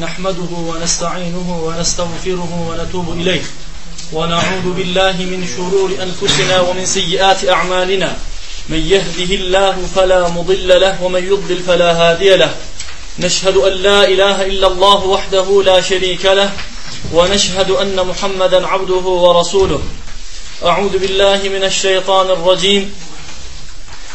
نحمده ونستعينه ونستغفره ونتوب إليه. ونعوذ بالله من شرور أنفسنا ومن سيئات أعمالنا. من يهده الله فلا مضل له ومن يضلل فلا هادي له. نشهد أن لا إله إلا الله وحده لا شريك له ونشهد أن محمدا عبده ورسوله. أعوذ بالله من الشيطان الرجيم.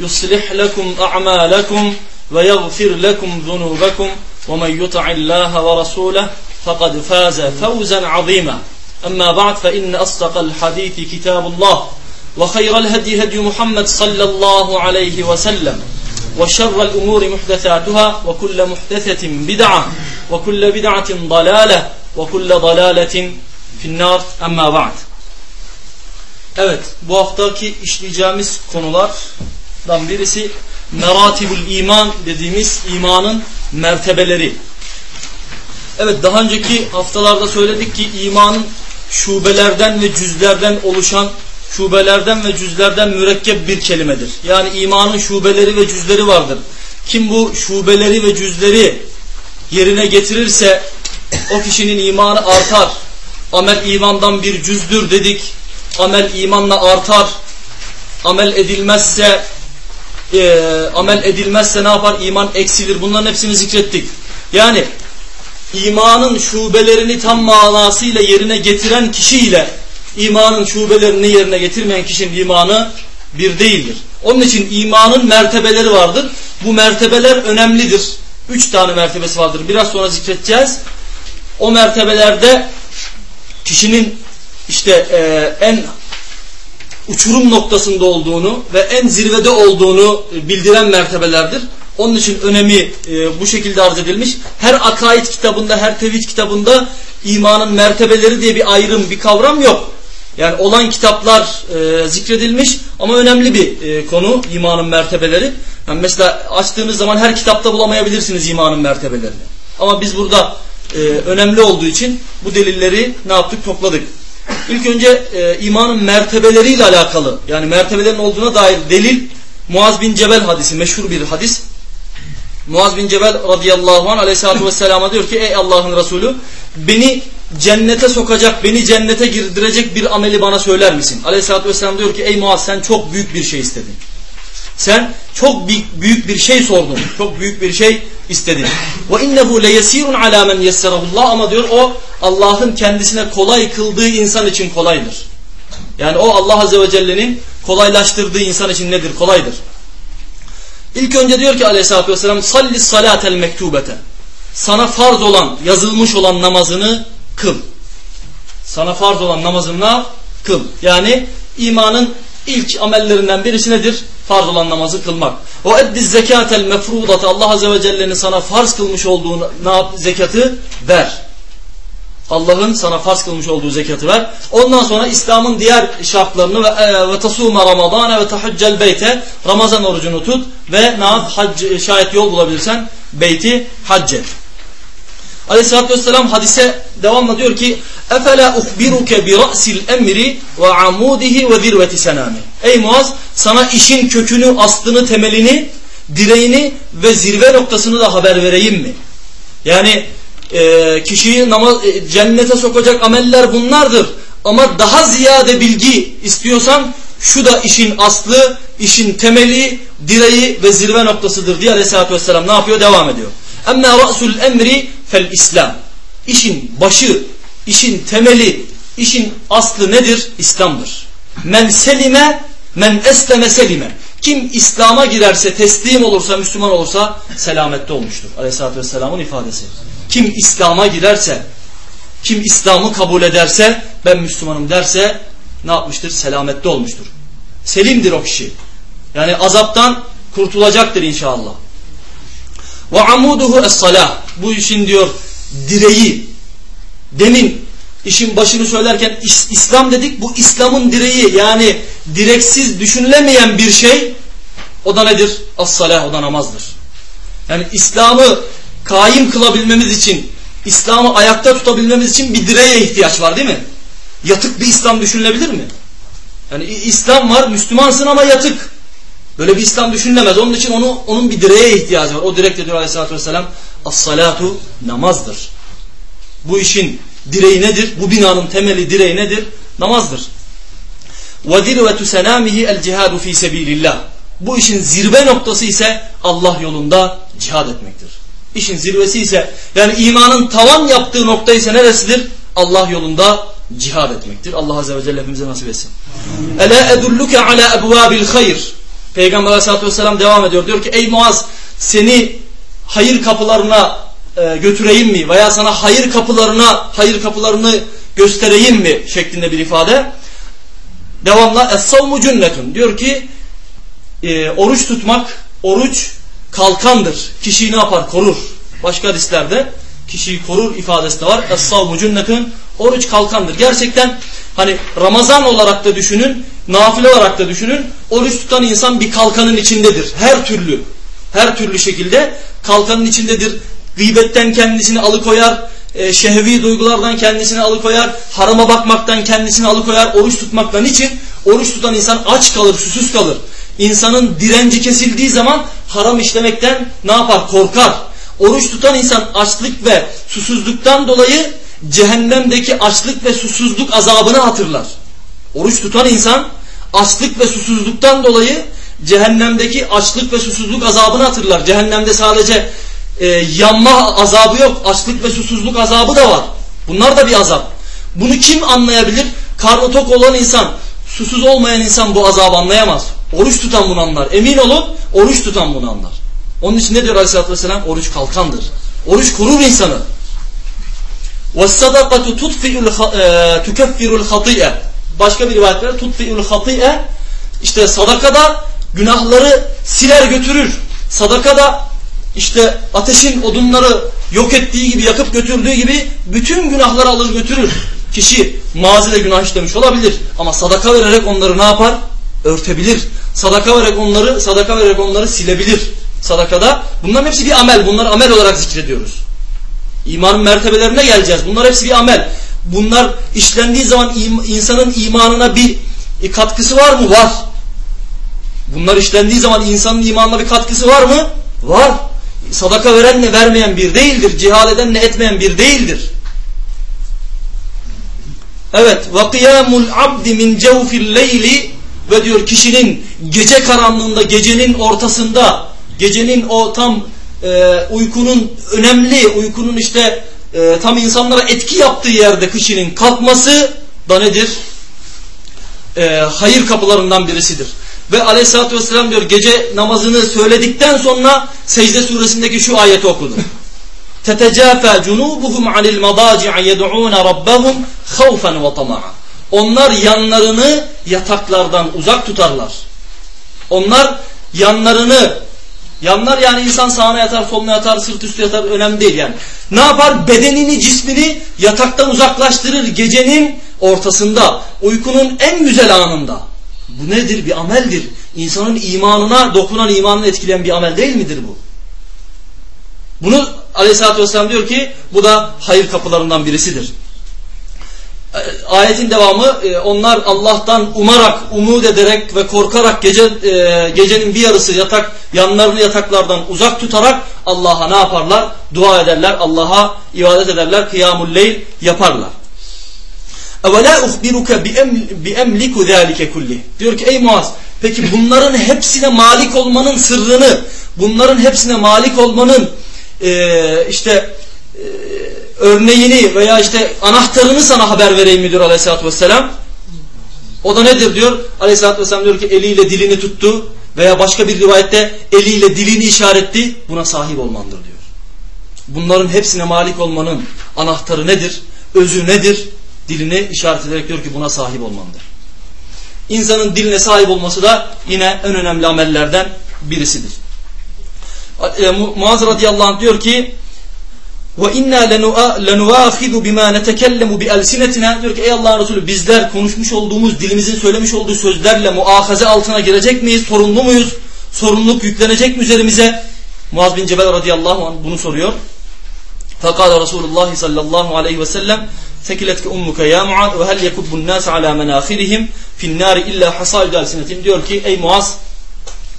يصلح لكم أعمالكم ويغفر لكم ذنوبكم ومن يطع الله ورسوله فقد فاز فوزا عظيما. أما بعد فإن أصدق الحديث كتاب الله وخير الهدي هدي محمد صلى الله عليه وسلم وشر الأمور محدثاتها وكل محدثة بدعة وكل بدعة ضلالة وكل ضلالة في النار. أما بعد. Evet bu haftaki işleyeceğimiz konulardan birisi meratibul iman dediğimiz imanın mertebeleri. Evet daha önceki haftalarda söyledik ki imanın şubelerden ve cüzlerden oluşan şubelerden ve cüzlerden mürekkep bir kelimedir. Yani imanın şubeleri ve cüzleri vardır. Kim bu şubeleri ve cüzleri yerine getirirse o kişinin imanı artar. Amel imandan bir cüzdür dedik. Amel imanla artar. Amel edilmezse e, amel edilmezse ne yapar? İman eksilir. Bunların hepsini zikrettik. Yani imanın şubelerini tam manasıyla yerine getiren kişiyle imanın şubelerini yerine getirmeyen kişinin imanı bir değildir. Onun için imanın mertebeleri vardır. Bu mertebeler önemlidir. Üç tane mertebesi vardır. Biraz sonra zikredeceğiz. O mertebelerde kişinin işte e, en uçurum noktasında olduğunu ve en zirvede olduğunu bildiren mertebelerdir. Onun için önemi e, bu şekilde arz edilmiş. Her akaid kitabında, her tevhid kitabında imanın mertebeleri diye bir ayrım, bir kavram yok. Yani olan kitaplar e, zikredilmiş ama önemli bir e, konu imanın mertebeleri. Yani mesela açtığınız zaman her kitapta bulamayabilirsiniz imanın mertebelerini. Ama biz burada önemli olduğu için bu delilleri ne yaptık? Topladık. İlk önce e, imanın mertebeleriyle alakalı yani mertebelerin olduğuna dair delil Muaz bin Cebel hadisi meşhur bir hadis. Muaz bin Cebel radıyallahu anh aleyhissalatü vesselama diyor ki ey Allah'ın Resulü beni cennete sokacak, beni cennete girdirecek bir ameli bana söyler misin? Aleyhissalatü vesselam diyor ki ey Muaz sen çok büyük bir şey istedin. Sen çok büyük bir şey sordun. Çok büyük bir şey istedin. Ve innehu leyesirun ala men yesserahullah ama diyor o Allah'ın kendisine kolay kıldığı insan için kolaydır. Yani o Allah azze ve celle'nin kolaylaştırdığı insan için nedir? Kolaydır. İlk önce diyor ki aleyhissalatü vesselam sallis salatel mektubete. Sana farz olan, yazılmış olan namazını kıl. Sana farz olan namazını kıl. Yani imanın ilk amellerinden birisi nedir? Farz olan namazı kılmak. O eddiz zekatel mefrudatı Allah Azze ve Celle'nin sana farz kılmış olduğu ne zekatı ver. Allah'ın sana farz kılmış olduğu zekatı ver. Ondan sonra İslam'ın diğer şartlarını ve, e, ve tasuma ramadana ve tahaccel beyte Ramazan orucunu tut ve ne yap? Hac, şayet yol bulabilirsen beyti hac et. Aleyhisselatü Vesselam hadise devamla diyor ki ra'sil emri ve amudihi ve zirveti senami. Ey Muaz sana işin kökünü, aslını, temelini, direğini ve zirve noktasını da haber vereyim mi? Yani e, kişiyi namaz, e, cennete sokacak ameller bunlardır. Ama daha ziyade bilgi istiyorsan şu da işin aslı, işin temeli, direği ve zirve noktasıdır diye Aleyhisselatü Vesselam ne yapıyor? Devam ediyor. Emme ra'sul emri fel İslam. İşin başı, işin temeli, işin aslı nedir? İslam'dır. Men selime, men esleme selime. Kim İslam'a girerse, teslim olursa, Müslüman olursa selamette olmuştur. Aleyhisselatü Vesselam'ın ifadesi. Kim İslam'a girerse, kim İslam'ı kabul ederse, ben Müslümanım derse ne yapmıştır? Selamette olmuştur. Selimdir o kişi. Yani azaptan kurtulacaktır inşallah. Ve amuduhu es-salah. Bu işin diyor direği, demin işin başını söylerken İslam dedik. Bu İslam'ın direği yani direksiz düşünülemeyen bir şey o da nedir? As-salah o da namazdır. Yani İslam'ı kaim kılabilmemiz için İslam'ı ayakta tutabilmemiz için bir direğe ihtiyaç var değil mi? Yatık bir İslam düşünülebilir mi? Yani İslam var, Müslümansın ama yatık. Böyle bir İslam düşünülemez. Onun için onu, onun bir direğe ihtiyacı var. O direk diyor aleyhissalatü vesselam as-salatu namazdır. Bu işin direği nedir? Bu binanın temeli direği nedir? Namazdır. وَدِرْوَةُ سَنَامِهِ الْجِهَادُ ف۪ي سَب۪يلِ Bu işin zirve noktası ise Allah yolunda cihad etmektir. İşin zirvesi ise yani imanın tavan yaptığı nokta ise neresidir? Allah yolunda cihad etmektir. Allah Azze ve Celle hepimize nasip etsin. Ela edulluke ala ebvabil hayr. Peygamber Aleyhisselatü Vesselam devam ediyor. Diyor ki ey Muaz seni hayır kapılarına e, götüreyim mi? Veya sana hayır kapılarına hayır kapılarını göstereyim mi? Şeklinde bir ifade. Devamla es-savmu cünnetun. Diyor ki e, oruç tutmak, oruç kalkandır. Kişiyi ne yapar? Korur. Başka hadislerde kişiyi korur ifadesi de var. Es-savmu cünnetun. Oruç kalkandır. Gerçekten hani Ramazan olarak da düşünün, nafile olarak da düşünün. Oruç tutan insan bir kalkanın içindedir. Her türlü, her türlü şekilde kalkanın içindedir. Gıybetten kendisini alıkoyar, e, şehvi duygulardan kendisini alıkoyar, harama bakmaktan kendisini alıkoyar, oruç tutmaktan için oruç tutan insan aç kalır, susuz kalır. İnsanın direnci kesildiği zaman haram işlemekten ne yapar? Korkar. Oruç tutan insan açlık ve susuzluktan dolayı cehennemdeki açlık ve susuzluk azabını hatırlar. Oruç tutan insan açlık ve susuzluktan dolayı cehennemdeki açlık ve susuzluk azabını hatırlar. Cehennemde sadece e, yanma azabı yok. Açlık ve susuzluk azabı da var. Bunlar da bir azap. Bunu kim anlayabilir? Karnı tok olan insan, susuz olmayan insan bu azabı anlayamaz. Oruç tutan bunu anlar. Emin olun oruç tutan bunu anlar. Onun için ne diyor Aleyhisselatü Vesselam? Oruç kalkandır. Oruç korur insanı. وَالصَّدَقَةُ تُكَفِّرُ الْخَطِيئَ Başka bir rivayet var. تُطْفِئُ الْخَطِيئَ İşte sadaka da günahları siler götürür. Sadaka da işte ateşin odunları yok ettiği gibi, yakıp götürdüğü gibi bütün günahları alır götürür. Kişi mazide günah işlemiş olabilir ama sadaka vererek onları ne yapar? Örtebilir. Sadaka vererek onları, sadaka vererek onları silebilir. Sadakada bunların hepsi bir amel. Bunları amel olarak zikrediyoruz. İmanın mertebelerine geleceğiz. Bunlar hepsi bir amel. Bunlar işlendiği zaman insanın imanına bir katkısı var mı? Var. Bunlar işlendiği zaman insanın imanına bir katkısı var mı? Var. Sadaka verenle vermeyen bir değildir. Cihal edenle etmeyen bir değildir. Evet. وَقِيَامُ الْعَبْدِ مِنْ جَوْفِ اللَّيْلِ Ve diyor kişinin gece karanlığında, gecenin ortasında, gecenin o tam e, uykunun önemli, uykunun işte e, tam insanlara etki yaptığı yerde kişinin kalkması da nedir? E, hayır kapılarından birisidir. Ve aleyhissalatü vesselam diyor gece namazını söyledikten sonra secde suresindeki şu ayeti okudu. Cunubuhum anil madaci'a yed'un rabbahum havfen ve tama'a. Onlar yanlarını yataklardan uzak tutarlar. Onlar yanlarını yanlar yani insan sağına yatar, soluna yatar, sırt üstü yatar önemli değil yani. Ne yapar? Bedenini, cismini yataktan uzaklaştırır gecenin ortasında, uykunun en güzel anında. Bu nedir? Bir ameldir. İnsanın imanına dokunan, imanını etkileyen bir amel değil midir bu? Bunu aleyhissalatü vesselam diyor ki bu da hayır kapılarından birisidir. Ayetin devamı e, onlar Allah'tan umarak, umut ederek ve korkarak gece e, gecenin bir yarısı yatak yanlarını yataklardan uzak tutarak Allah'a ne yaparlar? Dua ederler, Allah'a ibadet ederler, kıyamul leyl yaparlar. اَوَلَا اُخْبِرُكَ بِاَمْلِكُ ذَٰلِكَ kulli. Diyor ki ey Muaz peki bunların hepsine malik olmanın sırrını, bunların hepsine malik olmanın e, işte e, örneğini veya işte anahtarını sana haber vereyim mi diyor aleyhissalatü vesselam. O da nedir diyor? Aleyhissalatü vesselam diyor ki eliyle dilini tuttu veya başka bir rivayette eliyle dilini işaretti. Buna sahip olmandır diyor. Bunların hepsine malik olmanın anahtarı nedir? Özü nedir? Diline işaret ederek diyor ki buna sahip olmandır. İnsanın diline sahip olması da yine en önemli amellerden birisidir. E, Muaz radıyallahu anh diyor ki ve inna lenuahidu bima netekellemu bi elsinetina diyor ki ey Allah'ın Resulü bizler konuşmuş olduğumuz dilimizin söylemiş olduğu sözlerle muahaze altına girecek miyiz? Sorumlu muyuz? Sorumluluk yüklenecek mi üzerimize? Muaz bin Cebel radıyallahu anh bunu soruyor. Fakale Resulullah sallallahu aleyhi ve sellem Sekiletke ummuke ya Muaz ve hel yekubbun nas ala menahirihim fin nari illa hasaidu elsinetim diyor ki ey Muaz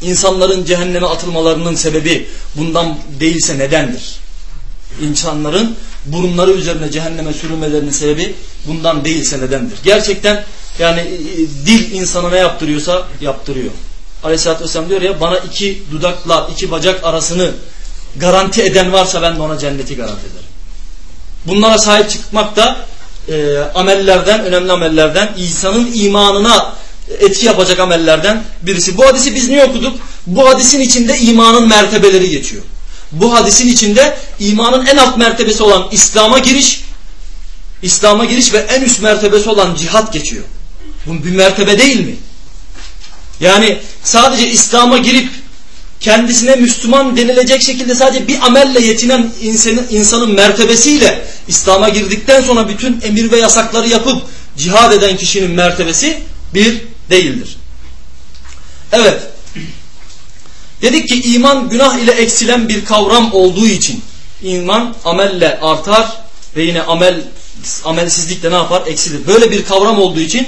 insanların cehenneme atılmalarının sebebi bundan değilse nedendir? İnsanların burunları üzerine cehenneme sürülmelerinin sebebi bundan değilse nedendir? Gerçekten yani e, dil insana ne yaptırıyorsa yaptırıyor. Aleyhisselatü Vesselam diyor ya bana iki dudakla iki bacak arasını garanti eden varsa ben de ona cenneti garanti ederim. Bunlara sahip çıkmak da e, amellerden, önemli amellerden, insanın imanına etki yapacak amellerden birisi. Bu hadisi biz niye okuduk? Bu hadisin içinde imanın mertebeleri geçiyor. Bu hadisin içinde imanın en alt mertebesi olan İslam'a giriş, İslam'a giriş ve en üst mertebesi olan cihat geçiyor. Bu bir mertebe değil mi? Yani sadece İslam'a girip kendisine Müslüman denilecek şekilde sadece bir amelle yetinen insanın, insanın mertebesiyle İslam'a girdikten sonra bütün emir ve yasakları yapıp cihad eden kişinin mertebesi bir değildir. Evet. Dedik ki iman günah ile eksilen bir kavram olduğu için iman amelle artar ve yine amel amelsizlikle ne yapar? Eksilir. Böyle bir kavram olduğu için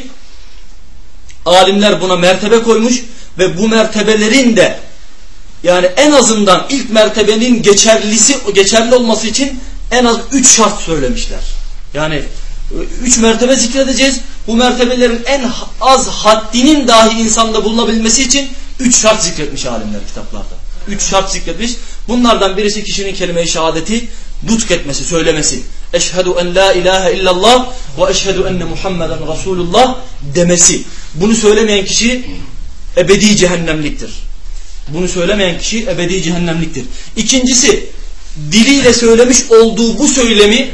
alimler buna mertebe koymuş ve bu mertebelerin de yani en azından ilk mertebenin geçerlisi geçerli olması için en az üç şart söylemişler. Yani üç mertebe zikredeceğiz. Bu mertebelerin en az haddinin dahi insanda bulunabilmesi için üç şart zikretmiş alimler kitaplarda. Üç şart zikretmiş. Bunlardan birisi kişinin kelime-i şehadeti nutk etmesi, söylemesi. Eşhedü en la ilahe illallah ve eşhedü enne Muhammeden Resulullah demesi. Bunu söylemeyen kişi ebedi cehennemliktir. Bunu söylemeyen kişi ebedi cehennemliktir. İkincisi diliyle söylemiş olduğu bu söylemi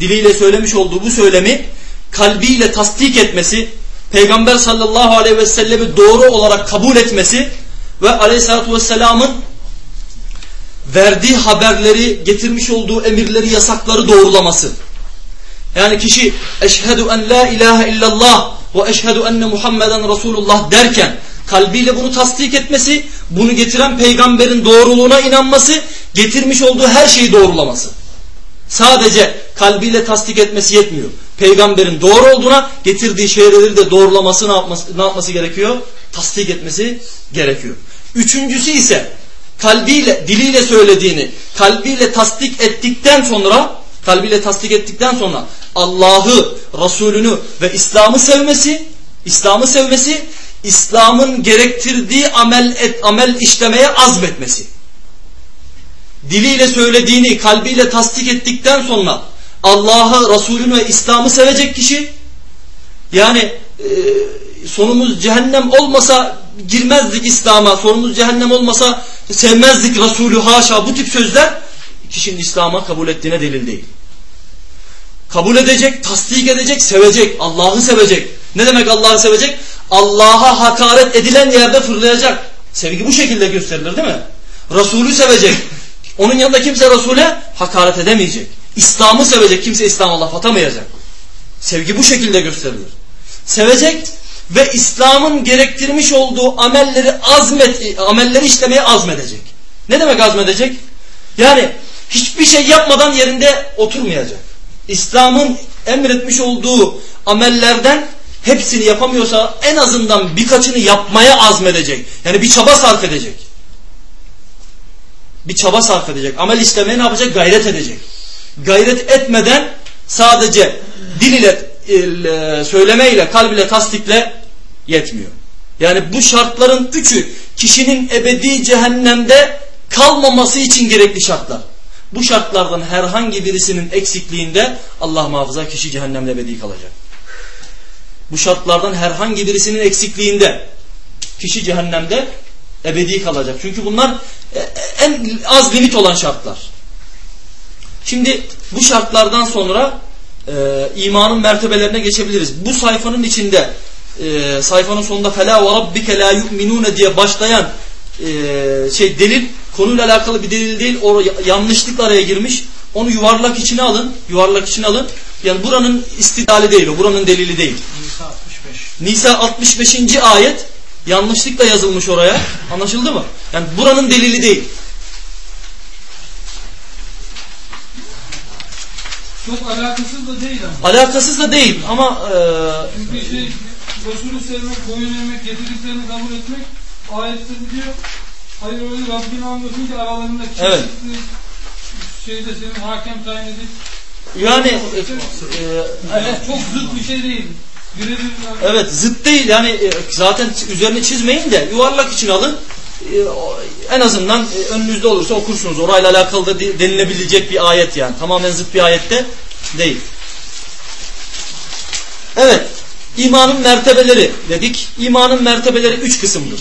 diliyle söylemiş olduğu bu söylemi kalbiyle tasdik etmesi, Peygamber sallallahu aleyhi ve sellemi doğru olarak kabul etmesi ve aleyhissalatü vesselamın verdiği haberleri, getirmiş olduğu emirleri, yasakları doğrulaması. Yani kişi eşhedü en la ilahe illallah ve eşhedü enne Muhammeden Resulullah derken kalbiyle bunu tasdik etmesi, bunu getiren peygamberin doğruluğuna inanması, getirmiş olduğu her şeyi doğrulaması. Sadece kalbiyle tasdik etmesi yetmiyor. Peygamberin doğru olduğuna getirdiği şeyleri de doğrulaması ne yapması, ne yapması gerekiyor? Tasdik etmesi gerekiyor. Üçüncüsü ise kalbiyle, diliyle söylediğini kalbiyle tasdik ettikten sonra kalbiyle tasdik ettikten sonra Allah'ı, Resulünü ve İslam'ı sevmesi, İslam'ı sevmesi, İslam'ın gerektirdiği amel et, amel işlemeye azmetmesi diliyle söylediğini kalbiyle tasdik ettikten sonra Allah'ı, Resulünü ve İslam'ı sevecek kişi yani e, sonumuz cehennem olmasa girmezdik İslam'a, sonumuz cehennem olmasa sevmezdik Resulü haşa bu tip sözler kişinin İslam'a kabul ettiğine delil değil. Kabul edecek, tasdik edecek, sevecek, Allah'ı sevecek. Ne demek Allah'ı sevecek? Allah'a hakaret edilen yerde fırlayacak. Sevgi bu şekilde gösterilir değil mi? Resulü sevecek, onun yanında kimse Resul'e hakaret edemeyecek. İslam'ı sevecek. Kimse İslam'a laf atamayacak. Sevgi bu şekilde gösterilir. Sevecek ve İslam'ın gerektirmiş olduğu amelleri azmet, amelleri işlemeye azmedecek. Ne demek azmedecek? Yani hiçbir şey yapmadan yerinde oturmayacak. İslam'ın emretmiş olduğu amellerden hepsini yapamıyorsa en azından birkaçını yapmaya azmedecek. Yani bir çaba sarf edecek bir çaba sarf edecek. Amel işlemeye ne yapacak? Gayret edecek. Gayret etmeden sadece dil ile e, söylemeyle, kalb ile tasdikle yetmiyor. Yani bu şartların üçü kişinin ebedi cehennemde kalmaması için gerekli şartlar. Bu şartlardan herhangi birisinin eksikliğinde Allah muhafaza kişi cehennemde ebedi kalacak. Bu şartlardan herhangi birisinin eksikliğinde kişi cehennemde ebedi kalacak. Çünkü bunlar e, en az limit olan şartlar. Şimdi bu şartlardan sonra e, imanın mertebelerine geçebiliriz. Bu sayfanın içinde e, sayfanın sonunda fela ve rabbike la yu'minune diye başlayan e, şey delil konuyla alakalı bir delil değil. O yanlışlıkla araya girmiş. Onu yuvarlak içine alın. Yuvarlak içine alın. Yani buranın istidali değil o. Buranın delili değil. Nisa 65. Nisa 65. ayet yanlışlıkla yazılmış oraya. Anlaşıldı mı? Yani buranın delili değil. Çok alakasız da değil ama. Alakasız da değil ama e, Çünkü şey Resulü sevmek, boyun eğmek, getirdiklerini kabul etmek ayette diyor. Hayır öyle Rabbini anlasın ki aralarında Evet. çeşitli şeyde senin hakem tayin edip yani e, e, çok zıt bir şey değil. Birebir yani. Evet zıt değil yani e, zaten üzerine çizmeyin de yuvarlak için alın. En azından e, önünüzde olursa okursunuz. Orayla alakalı da de- denilebilecek bir ayet yani. Tamamen zıt bir ayette değil. Evet. imanın mertebeleri dedik. İmanın mertebeleri üç kısımdır.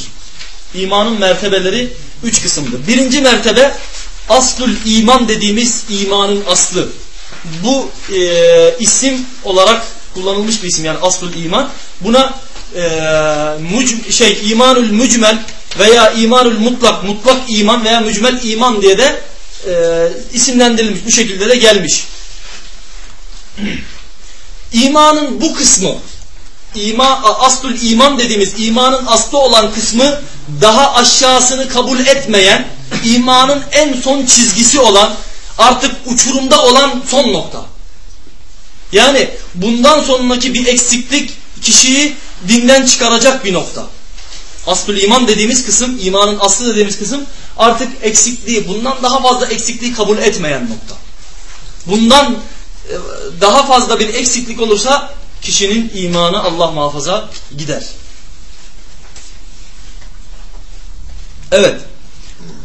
İmanın mertebeleri üç kısımdır. Birinci mertebe aslül iman dediğimiz imanın aslı. Bu e, isim olarak kullanılmış bir isim yani aslül iman. Buna e, şey imanül mücmel veya imanül mutlak mutlak iman veya mücmel iman diye de e, isimlendirilmiş. Bu şekilde de gelmiş. İmanın bu kısmı ima, aslül iman dediğimiz imanın aslı olan kısmı daha aşağısını kabul etmeyen imanın en son çizgisi olan artık uçurumda olan son nokta. Yani bundan sonraki bir eksiklik kişiyi dinden çıkaracak bir nokta. Aslül iman dediğimiz kısım, imanın aslı dediğimiz kısım artık eksikliği, bundan daha fazla eksikliği kabul etmeyen nokta. Bundan e, daha fazla bir eksiklik olursa kişinin imanı Allah muhafaza gider. Evet.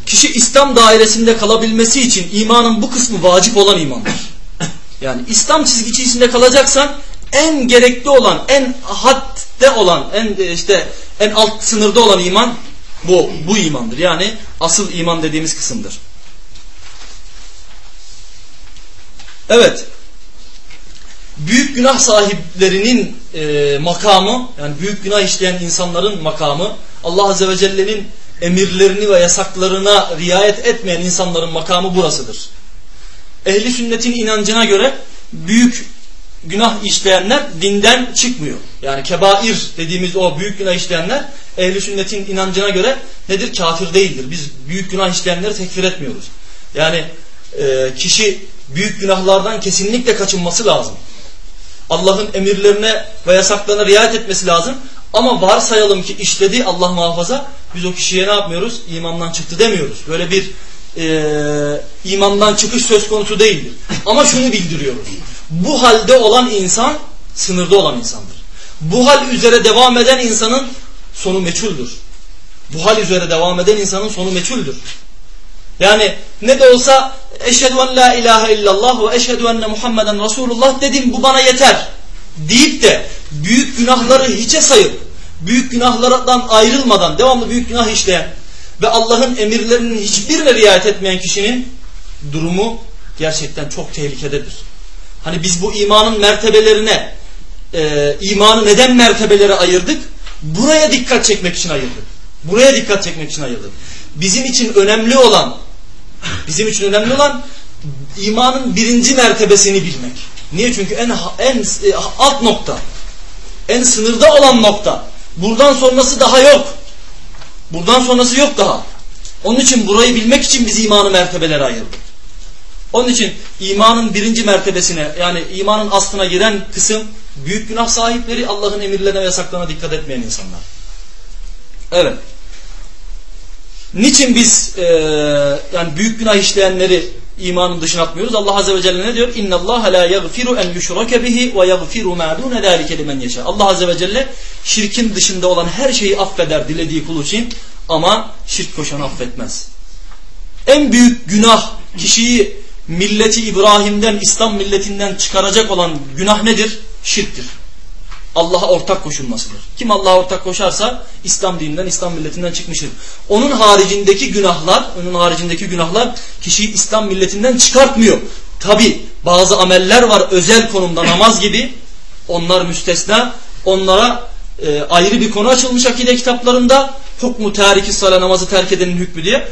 Kişi İslam dairesinde kalabilmesi için imanın bu kısmı vacip olan imandır. Yani İslam çizgicisinde kalacaksan en gerekli olan, en hadde olan, en e, işte en alt sınırda olan iman bu bu imandır. Yani asıl iman dediğimiz kısımdır. Evet. Büyük günah sahiplerinin e, makamı, yani büyük günah işleyen insanların makamı, Allah Azze ve Celle'nin emirlerini ve yasaklarına riayet etmeyen insanların makamı burasıdır. Ehli sünnetin inancına göre büyük günah işleyenler dinden çıkmıyor. Yani kebair dediğimiz o büyük günah işleyenler ehli sünnetin inancına göre nedir? Kafir değildir. Biz büyük günah işleyenleri tekfir etmiyoruz. Yani e, kişi büyük günahlardan kesinlikle kaçınması lazım. Allah'ın emirlerine ve yasaklarına riayet etmesi lazım. Ama varsayalım ki işledi Allah muhafaza biz o kişiye ne yapmıyoruz? İmandan çıktı demiyoruz. Böyle bir e, imandan çıkış söz konusu değildir. Ama şunu bildiriyoruz. Bu halde olan insan sınırda olan insandır. Bu hal üzere devam eden insanın sonu meçhuldür. Bu hal üzere devam eden insanın sonu meçhuldür. Yani ne de olsa eşhedü en la ilahe illallah ve eşhedü enne Muhammeden Resulullah dedim bu bana yeter deyip de büyük günahları hiçe sayıp büyük günahlardan ayrılmadan devamlı büyük günah işleyen ve Allah'ın emirlerinin hiçbirine riayet etmeyen kişinin durumu gerçekten çok tehlikededir. Hani biz bu imanın mertebelerine e, imanı neden mertebelere ayırdık? Buraya dikkat çekmek için ayırdık. Buraya dikkat çekmek için ayırdık. Bizim için önemli olan bizim için önemli olan imanın birinci mertebesini bilmek. Niye? Çünkü en en e, alt nokta. En sınırda olan nokta. Buradan sonrası daha yok. Buradan sonrası yok daha. Onun için burayı bilmek için biz imanı mertebelere ayırdık. Onun için imanın birinci mertebesine yani imanın aslına giren kısım büyük günah sahipleri Allah'ın emirlerine ve yasaklarına dikkat etmeyen insanlar. Evet. Niçin biz e, yani büyük günah işleyenleri imanın dışına atmıyoruz? Allah Azze ve Celle ne diyor? Allah la yaghfiru en yushraka bihi ve yaghfiru ma dun zalika limen yasha. Allah Azze ve Celle şirkin dışında olan her şeyi affeder dilediği kulu için ama şirk koşanı affetmez. En büyük günah kişiyi milleti İbrahim'den, İslam milletinden çıkaracak olan günah nedir? Şirktir. Allah'a ortak koşulmasıdır. Kim Allah'a ortak koşarsa İslam dininden, İslam milletinden çıkmıştır. Onun haricindeki günahlar, onun haricindeki günahlar kişiyi İslam milletinden çıkartmıyor. Tabi bazı ameller var özel konumda namaz gibi. Onlar müstesna. Onlara e, ayrı bir konu açılmış akide kitaplarında. Hukmu tariki sala namazı terk edenin hükmü diye.